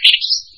anxious